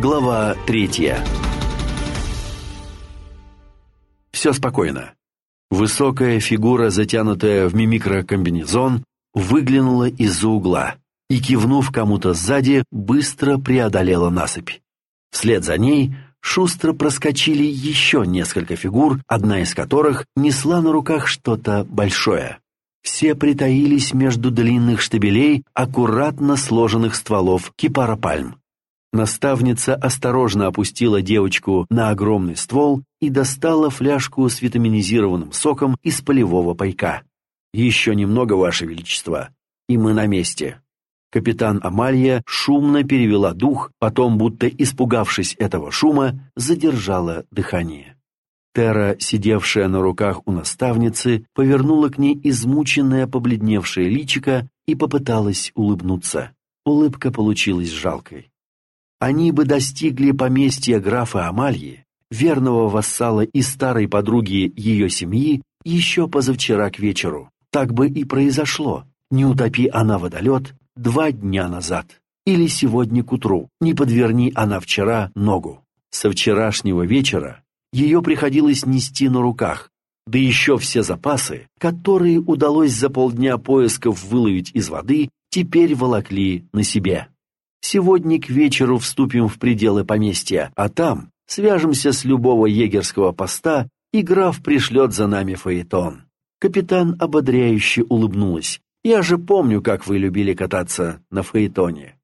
Глава третья. Все спокойно. Высокая фигура, затянутая в мимикрокомбинезон, выглянула из-за угла и, кивнув кому-то сзади, быстро преодолела насыпь. Вслед за ней шустро проскочили еще несколько фигур, одна из которых несла на руках что-то большое. Все притаились между длинных штабелей аккуратно сложенных стволов кипаропальм. Наставница осторожно опустила девочку на огромный ствол и достала фляжку с витаминизированным соком из полевого пайка. «Еще немного, Ваше Величество, и мы на месте». Капитан Амалья шумно перевела дух, потом, будто испугавшись этого шума, задержала дыхание. Тера, сидевшая на руках у наставницы, повернула к ней измученное побледневшее личико и попыталась улыбнуться. Улыбка получилась жалкой. Они бы достигли поместья графа Амальи, верного вассала и старой подруги ее семьи, еще позавчера к вечеру. Так бы и произошло. Не утопи она водолет два дня назад. Или сегодня к утру. Не подверни она вчера ногу. Со вчерашнего вечера ее приходилось нести на руках, да еще все запасы, которые удалось за полдня поисков выловить из воды, теперь волокли на себе. Сегодня к вечеру вступим в пределы поместья, а там свяжемся с любого егерского поста, и граф пришлет за нами фаэтон». Капитан ободряюще улыбнулась. «Я же помню, как вы любили кататься на фаэтоне».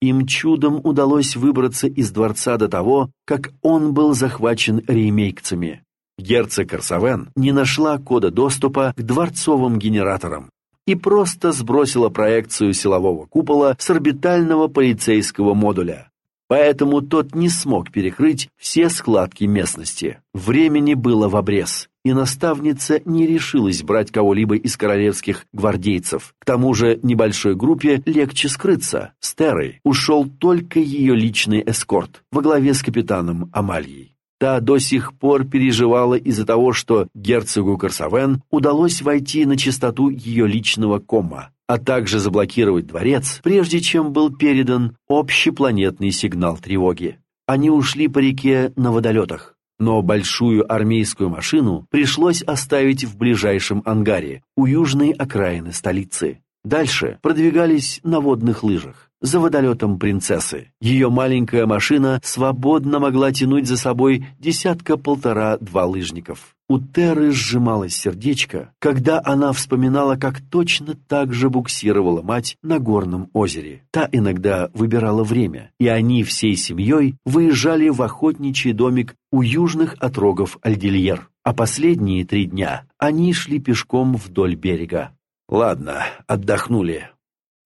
Им чудом удалось выбраться из дворца до того, как он был захвачен ремейкцами. Герцог Корсавен не нашла кода доступа к дворцовым генераторам, и просто сбросила проекцию силового купола с орбитального полицейского модуля. Поэтому тот не смог перекрыть все складки местности. Времени было в обрез, и наставница не решилась брать кого-либо из королевских гвардейцев. К тому же небольшой группе легче скрыться. С Террой ушел только ее личный эскорт во главе с капитаном Амальей. Та до сих пор переживала из-за того, что герцогу Корсавен удалось войти на чистоту ее личного кома, а также заблокировать дворец, прежде чем был передан общепланетный сигнал тревоги. Они ушли по реке на водолетах, но большую армейскую машину пришлось оставить в ближайшем ангаре у южной окраины столицы. Дальше продвигались на водных лыжах за водолетом принцессы. Ее маленькая машина свободно могла тянуть за собой десятка-полтора-два лыжников. У Терры сжималось сердечко, когда она вспоминала, как точно так же буксировала мать на горном озере. Та иногда выбирала время, и они всей семьей выезжали в охотничий домик у южных отрогов Альдильер. А последние три дня они шли пешком вдоль берега. «Ладно, отдохнули»,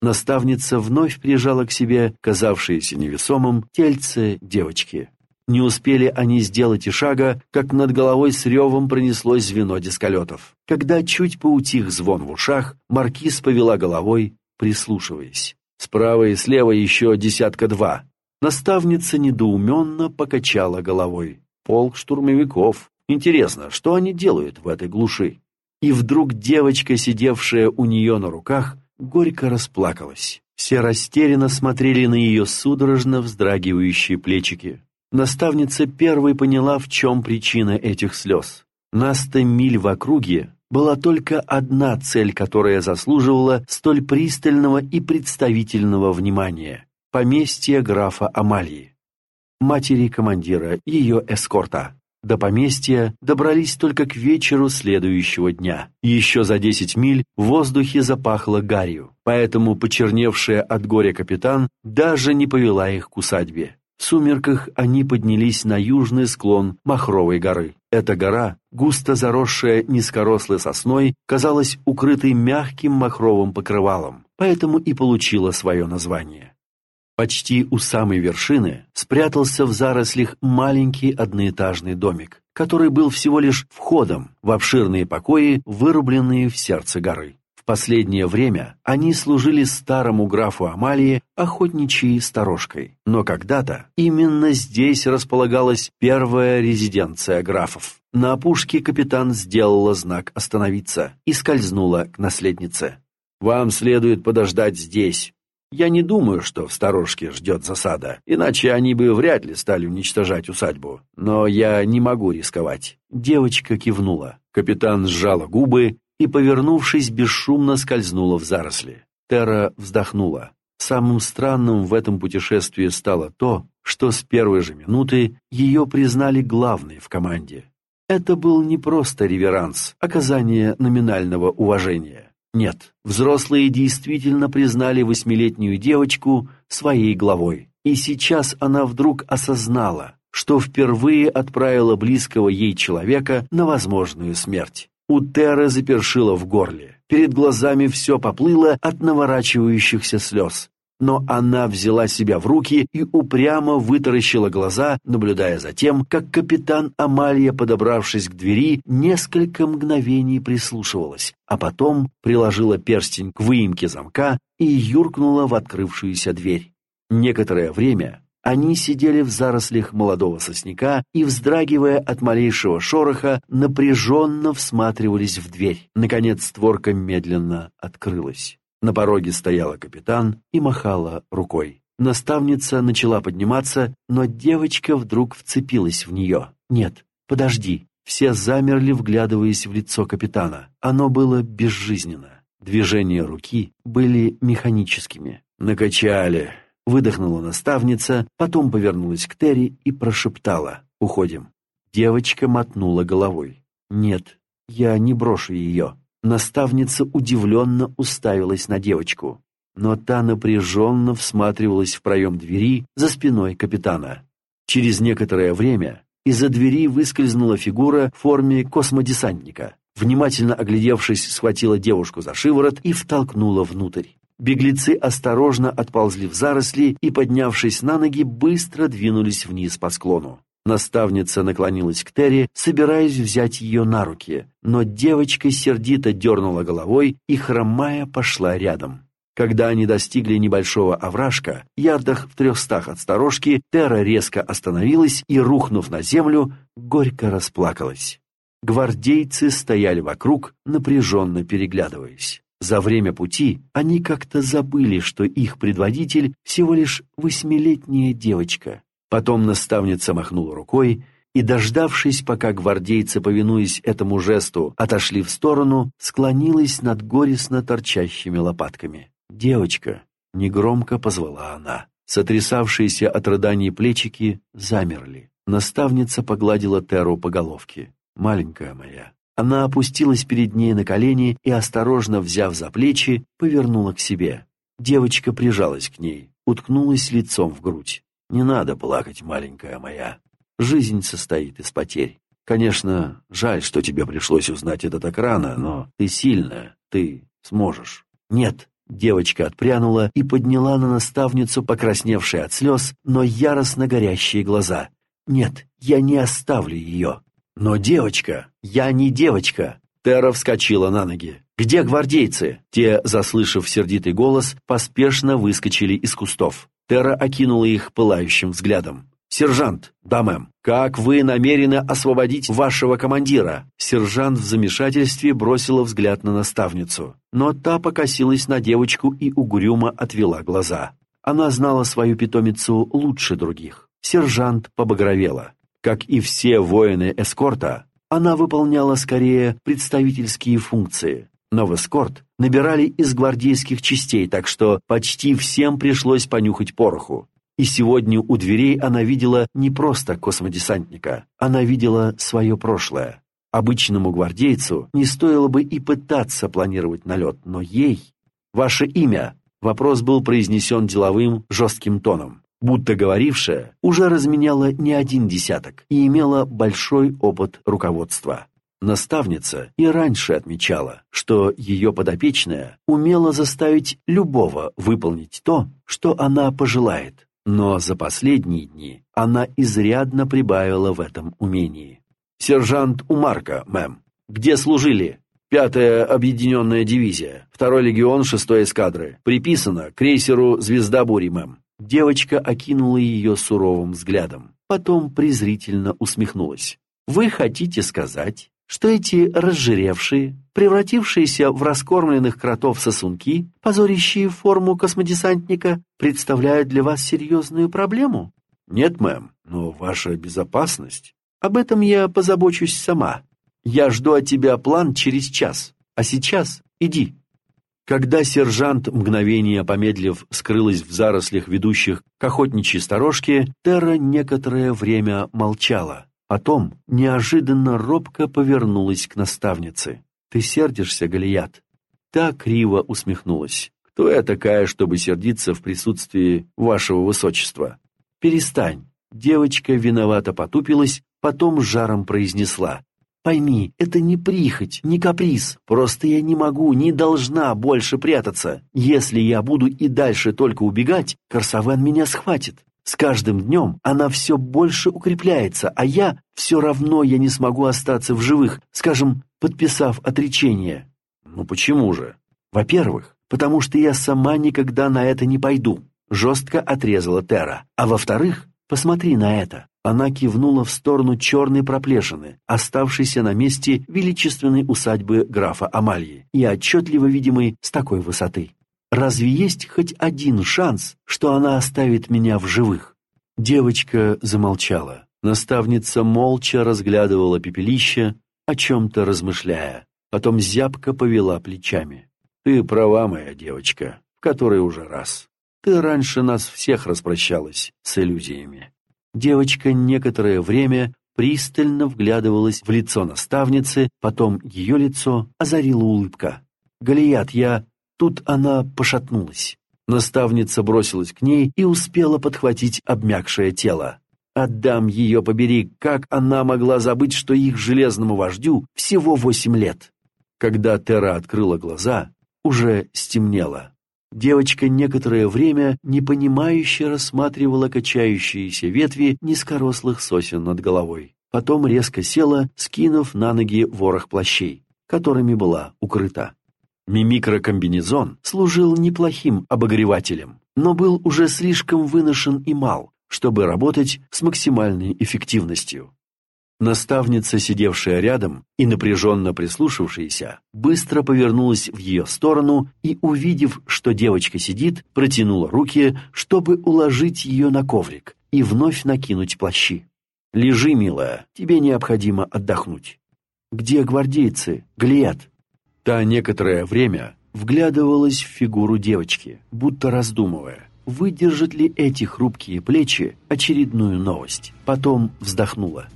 Наставница вновь прижала к себе казавшееся невесомым тельце девочки. Не успели они сделать и шага, как над головой с ревом пронеслось звено дисколетов. Когда чуть поутих звон в ушах, маркиз повела головой, прислушиваясь. Справа и слева еще десятка-два. Наставница недоуменно покачала головой. Полк штурмовиков. Интересно, что они делают в этой глуши? И вдруг девочка, сидевшая у нее на руках, горько расплакалась. Все растерянно смотрели на ее судорожно вздрагивающие плечики. Наставница первой поняла, в чем причина этих слез. На сто миль в округе была только одна цель, которая заслуживала столь пристального и представительного внимания – поместье графа Амалии, матери командира ее эскорта. До поместья добрались только к вечеру следующего дня. Еще за десять миль в воздухе запахло гарью, поэтому почерневшая от горя капитан даже не повела их к усадьбе. В сумерках они поднялись на южный склон Махровой горы. Эта гора, густо заросшая низкорослой сосной, казалась укрытой мягким махровым покрывалом, поэтому и получила свое название. Почти у самой вершины спрятался в зарослях маленький одноэтажный домик, который был всего лишь входом в обширные покои, вырубленные в сердце горы. В последнее время они служили старому графу Амалии охотничьей сторожкой, но когда-то именно здесь располагалась первая резиденция графов. На опушке капитан сделала знак «Остановиться» и скользнула к наследнице. «Вам следует подождать здесь», Я не думаю, что в сторожке ждет засада, иначе они бы вряд ли стали уничтожать усадьбу. Но я не могу рисковать». Девочка кивнула. Капитан сжала губы и, повернувшись, бесшумно скользнула в заросли. Тера вздохнула. Самым странным в этом путешествии стало то, что с первой же минуты ее признали главной в команде. Это был не просто реверанс, оказание номинального уважения. Нет, взрослые действительно признали восьмилетнюю девочку своей главой. И сейчас она вдруг осознала, что впервые отправила близкого ей человека на возможную смерть. У Теры запершило в горле. Перед глазами все поплыло от наворачивающихся слез. Но она взяла себя в руки и упрямо вытаращила глаза, наблюдая за тем, как капитан Амалия, подобравшись к двери, несколько мгновений прислушивалась, а потом приложила перстень к выемке замка и юркнула в открывшуюся дверь. Некоторое время они сидели в зарослях молодого сосняка и, вздрагивая от малейшего шороха, напряженно всматривались в дверь. Наконец створка медленно открылась. На пороге стояла капитан и махала рукой. Наставница начала подниматься, но девочка вдруг вцепилась в нее. «Нет, подожди». Все замерли, вглядываясь в лицо капитана. Оно было безжизненно. Движения руки были механическими. «Накачали», Выдохнула наставница, потом повернулась к Терри и прошептала «Уходим». Девочка мотнула головой. «Нет, я не брошу ее». Наставница удивленно уставилась на девочку, но та напряженно всматривалась в проем двери за спиной капитана. Через некоторое время из-за двери выскользнула фигура в форме космодесантника. Внимательно оглядевшись, схватила девушку за шиворот и втолкнула внутрь. Беглецы осторожно отползли в заросли и, поднявшись на ноги, быстро двинулись вниз по склону. Наставница наклонилась к Терри, собираясь взять ее на руки, но девочка сердито дернула головой и, хромая, пошла рядом. Когда они достигли небольшого овражка, ярдах в трехстах от сторожки, Терра резко остановилась и, рухнув на землю, горько расплакалась. Гвардейцы стояли вокруг, напряженно переглядываясь. За время пути они как-то забыли, что их предводитель всего лишь восьмилетняя девочка. Потом наставница махнула рукой и, дождавшись, пока гвардейцы, повинуясь этому жесту, отошли в сторону, склонилась над горестно торчащими лопатками. «Девочка!» — негромко позвала она. Сотрясавшиеся от рыданий плечики замерли. Наставница погладила Теру по головке. «Маленькая моя, она опустилась перед ней на колени и, осторожно взяв за плечи, повернула к себе. Девочка прижалась к ней, уткнулась лицом в грудь. «Не надо плакать, маленькая моя. Жизнь состоит из потерь. Конечно, жаль, что тебе пришлось узнать это так рано, но ты сильная, ты сможешь». «Нет», — девочка отпрянула и подняла на наставницу покрасневшие от слез, но яростно горящие глаза. «Нет, я не оставлю ее». «Но девочка! Я не девочка!» Тера вскочила на ноги. «Где гвардейцы?» Те, заслышав сердитый голос, поспешно выскочили из кустов. Тера окинула их пылающим взглядом. «Сержант!» «Да, мэм!» «Как вы намерены освободить вашего командира?» Сержант в замешательстве бросила взгляд на наставницу. Но та покосилась на девочку и угрюмо отвела глаза. Она знала свою питомицу лучше других. Сержант побагровела. Как и все воины эскорта, она выполняла скорее представительские функции. Но в набирали из гвардейских частей, так что почти всем пришлось понюхать пороху. И сегодня у дверей она видела не просто космодесантника, она видела свое прошлое. Обычному гвардейцу не стоило бы и пытаться планировать налет, но ей... «Ваше имя?» Вопрос был произнесен деловым, жестким тоном будто говорившая уже разменяла не один десяток и имела большой опыт руководства. Наставница и раньше отмечала, что ее подопечная умела заставить любого выполнить то, что она пожелает, но за последние дни она изрядно прибавила в этом умении. «Сержант Умарка, мэм. Где служили?» «Пятая объединенная дивизия, второй легион шестой эскадры. Приписано крейсеру «Звезда бури», мэм». Девочка окинула ее суровым взглядом, потом презрительно усмехнулась. «Вы хотите сказать, что эти разжиревшие, превратившиеся в раскормленных кротов сосунки, позорящие форму космодесантника, представляют для вас серьезную проблему? Нет, мэм, но ваша безопасность... Об этом я позабочусь сама. Я жду от тебя план через час, а сейчас иди. Когда сержант, мгновение помедлив, скрылась в зарослях, ведущих к охотничьей сторожке, Терра некоторое время молчала. Потом неожиданно робко повернулась к наставнице. «Ты сердишься, Галият?» Та криво усмехнулась. «Кто я такая, чтобы сердиться в присутствии вашего высочества?» «Перестань!» Девочка виновато потупилась, потом жаром произнесла. «Пойми, это не прихоть, не каприз. Просто я не могу, не должна больше прятаться. Если я буду и дальше только убегать, Корсавен меня схватит. С каждым днем она все больше укрепляется, а я все равно я не смогу остаться в живых, скажем, подписав отречение. Ну почему же? Во-первых, потому что я сама никогда на это не пойду, жестко отрезала Тера. А во-вторых, посмотри на это. Она кивнула в сторону черной проплешины, оставшейся на месте величественной усадьбы графа Амальи и отчетливо видимой с такой высоты. Разве есть хоть один шанс, что она оставит меня в живых?» Девочка замолчала. Наставница молча разглядывала пепелище, о чем-то размышляя. Потом зябко повела плечами. «Ты права, моя девочка, в которой уже раз. Ты раньше нас всех распрощалась с иллюзиями». Девочка некоторое время пристально вглядывалась в лицо наставницы, потом ее лицо озарила улыбка. «Галият, я Тут она пошатнулась. Наставница бросилась к ней и успела подхватить обмякшее тело. Отдам ее побери, как она могла забыть, что их железному вождю всего восемь лет. Когда Тера открыла глаза, уже стемнело. Девочка некоторое время непонимающе рассматривала качающиеся ветви низкорослых сосен над головой. Потом резко села, скинув на ноги ворох плащей, которыми была укрыта. Мимикрокомбинезон служил неплохим обогревателем, но был уже слишком выношен и мал, чтобы работать с максимальной эффективностью. Наставница, сидевшая рядом и напряженно прислушавшаяся, быстро повернулась в ее сторону и, увидев, что девочка сидит, протянула руки, чтобы уложить ее на коврик и вновь накинуть плащи. «Лежи, милая, тебе необходимо отдохнуть». «Где гвардейцы? Глият?» Та некоторое время вглядывалась в фигуру девочки, будто раздумывая, выдержат ли эти хрупкие плечи очередную новость. Потом вздохнула.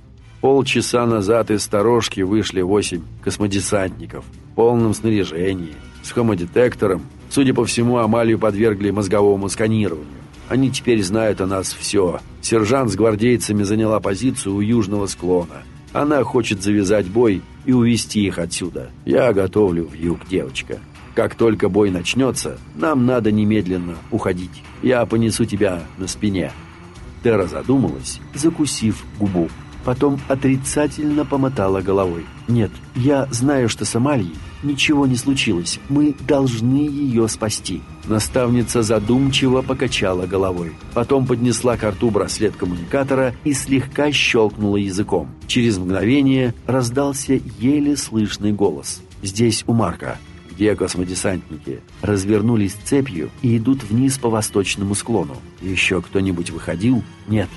Полчаса назад из сторожки вышли восемь космодесантников в полном снаряжении, с хомодетектором. Судя по всему, Амалию подвергли мозговому сканированию. Они теперь знают о нас все. Сержант с гвардейцами заняла позицию у южного склона. Она хочет завязать бой и увести их отсюда. Я готовлю в юг, девочка. Как только бой начнется, нам надо немедленно уходить. Я понесу тебя на спине». Тера задумалась, закусив губу. Потом отрицательно помотала головой. «Нет, я знаю, что с Амальей ничего не случилось. Мы должны ее спасти». Наставница задумчиво покачала головой. Потом поднесла к рту браслет коммуникатора и слегка щелкнула языком. Через мгновение раздался еле слышный голос. «Здесь у Марка». «Где космодесантники?» Развернулись цепью и идут вниз по восточному склону. «Еще кто-нибудь выходил?» «Нет».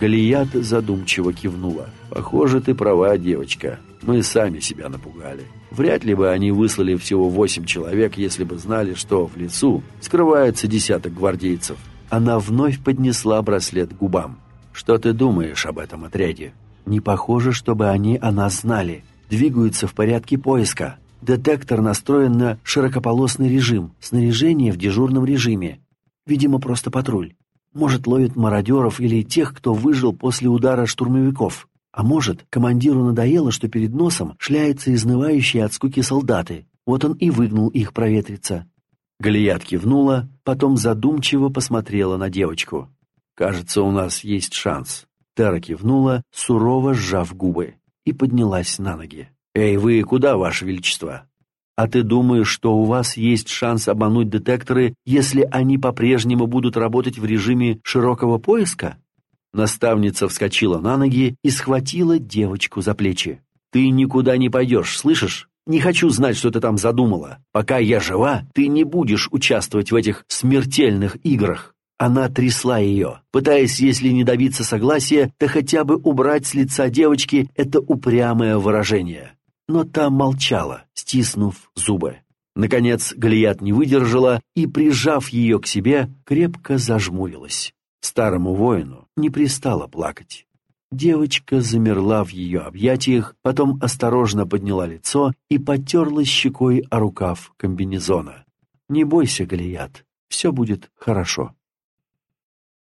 Галият задумчиво кивнула. «Похоже, ты права, девочка. Мы сами себя напугали. Вряд ли бы они выслали всего восемь человек, если бы знали, что в лесу скрывается десяток гвардейцев». Она вновь поднесла браслет к губам. «Что ты думаешь об этом отряде?» «Не похоже, чтобы они о нас знали. Двигаются в порядке поиска. Детектор настроен на широкополосный режим, снаряжение в дежурном режиме. Видимо, просто патруль. Может, ловит мародеров или тех, кто выжил после удара штурмовиков. А может, командиру надоело, что перед носом шляются изнывающие от скуки солдаты. Вот он и выгнал их проветриться. Галият кивнула, потом задумчиво посмотрела на девочку. «Кажется, у нас есть шанс». Тера кивнула, сурово сжав губы, и поднялась на ноги. «Эй, вы куда, Ваше Величество?» А ты думаешь, что у вас есть шанс обмануть детекторы, если они по-прежнему будут работать в режиме широкого поиска? Наставница вскочила на ноги и схватила девочку за плечи. Ты никуда не пойдешь, слышишь? Не хочу знать, что ты там задумала. Пока я жива, ты не будешь участвовать в этих смертельных играх». Она трясла ее, пытаясь, если не добиться согласия, то хотя бы убрать с лица девочки это упрямое выражение. Но та молчала, стиснув зубы. Наконец Галият не выдержала и, прижав ее к себе, крепко зажмурилась. Старому воину не пристало плакать. Девочка замерла в ее объятиях, потом осторожно подняла лицо и потерлась щекой о рукав комбинезона. «Не бойся, Галият, все будет хорошо».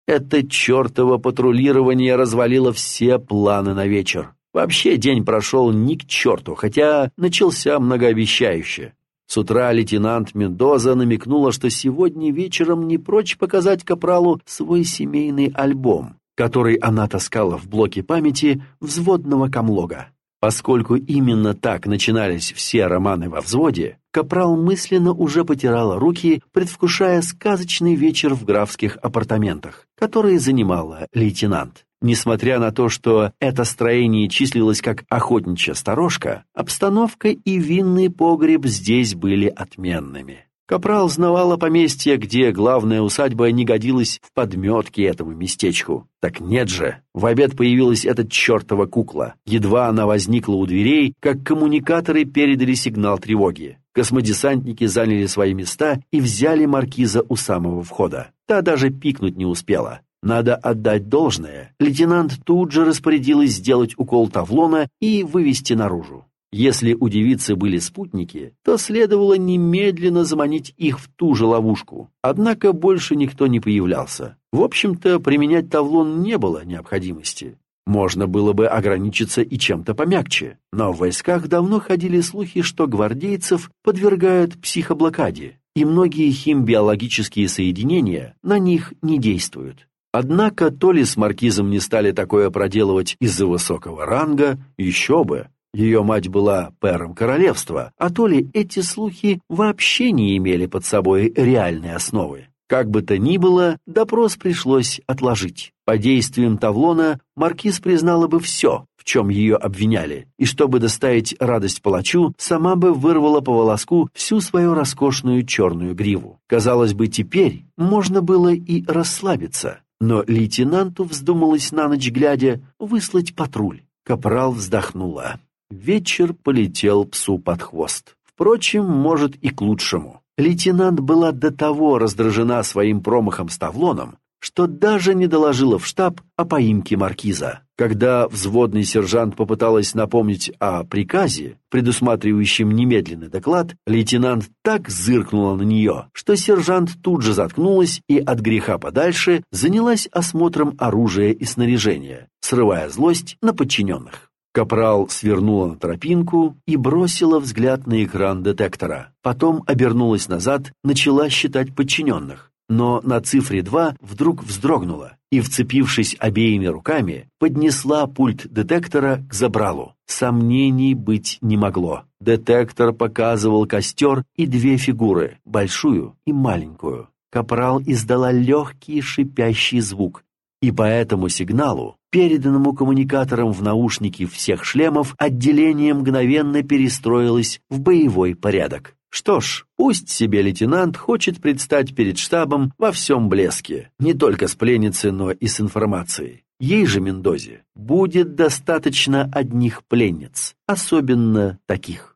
Это чертово патрулирование развалило все планы на вечер. Вообще день прошел ни к черту, хотя начался многообещающе. С утра лейтенант Мендоза намекнула, что сегодня вечером не прочь показать Капралу свой семейный альбом, который она таскала в блоке памяти взводного комлога. Поскольку именно так начинались все романы во взводе, Капрал мысленно уже потирала руки, предвкушая сказочный вечер в графских апартаментах, которые занимала лейтенант. Несмотря на то, что это строение числилось как охотничья сторожка, обстановка и винный погреб здесь были отменными. Капрал знавала поместье, где главная усадьба не годилась в подметке этому местечку. Так нет же, в обед появилась эта чертова кукла. Едва она возникла у дверей, как коммуникаторы передали сигнал тревоги. Космодесантники заняли свои места и взяли маркиза у самого входа. Та даже пикнуть не успела. Надо отдать должное. Лейтенант тут же распорядилась сделать укол тавлона и вывести наружу. Если у девицы были спутники, то следовало немедленно заманить их в ту же ловушку. Однако больше никто не появлялся. В общем-то, применять тавлон не было необходимости. Можно было бы ограничиться и чем-то помягче, но в войсках давно ходили слухи, что гвардейцев подвергают психоблокаде, и многие химбиологические соединения на них не действуют. Однако то ли с маркизом не стали такое проделывать из-за высокого ранга, еще бы, ее мать была пэром королевства, а то ли эти слухи вообще не имели под собой реальной основы. Как бы то ни было, допрос пришлось отложить. По действиям Тавлона маркиз признала бы все, в чем ее обвиняли, и чтобы доставить радость палачу, сама бы вырвала по волоску всю свою роскошную черную гриву. Казалось бы, теперь можно было и расслабиться, но лейтенанту вздумалось на ночь глядя выслать патруль. Капрал вздохнула. Вечер полетел псу под хвост. Впрочем, может и к лучшему. Лейтенант была до того раздражена своим промахом с Тавлоном, что даже не доложила в штаб о поимке маркиза. Когда взводный сержант попыталась напомнить о приказе, предусматривающем немедленный доклад, лейтенант так зыркнула на нее, что сержант тут же заткнулась и от греха подальше занялась осмотром оружия и снаряжения, срывая злость на подчиненных. Капрал свернула на тропинку и бросила взгляд на экран детектора. Потом обернулась назад, начала считать подчиненных. Но на цифре 2 вдруг вздрогнула и, вцепившись обеими руками, поднесла пульт детектора к забралу. Сомнений быть не могло. Детектор показывал костер и две фигуры, большую и маленькую. Капрал издала легкий шипящий звук, и по этому сигналу переданному коммуникатором в наушники всех шлемов, отделение мгновенно перестроилось в боевой порядок. Что ж, пусть себе лейтенант хочет предстать перед штабом во всем блеске, не только с пленницей, но и с информацией. Ей же, Мендозе, будет достаточно одних пленниц, особенно таких.